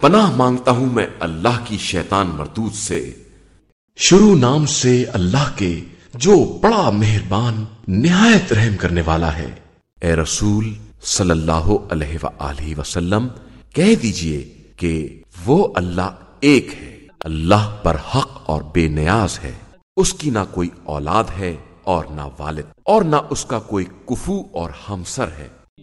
پناہ مانگتا ہوں میں اللہ کی شیطان مردود سے۔ شروع نام سے اللہ کے جو بڑا مہربان، نہایت رحم کرنے والا ہے۔ اے رسول صلی اللہ علیہ وآلہ وسلم، کہہ دیجیے کہ وہ اللہ ایک ہے۔ اللہ پر حق اور بے نیاز ہے۔ اس کی نہ کوئی اولاد ہے اور نہ والد اور نہ اس کا کوئی کفو اور ہمسر ہے۔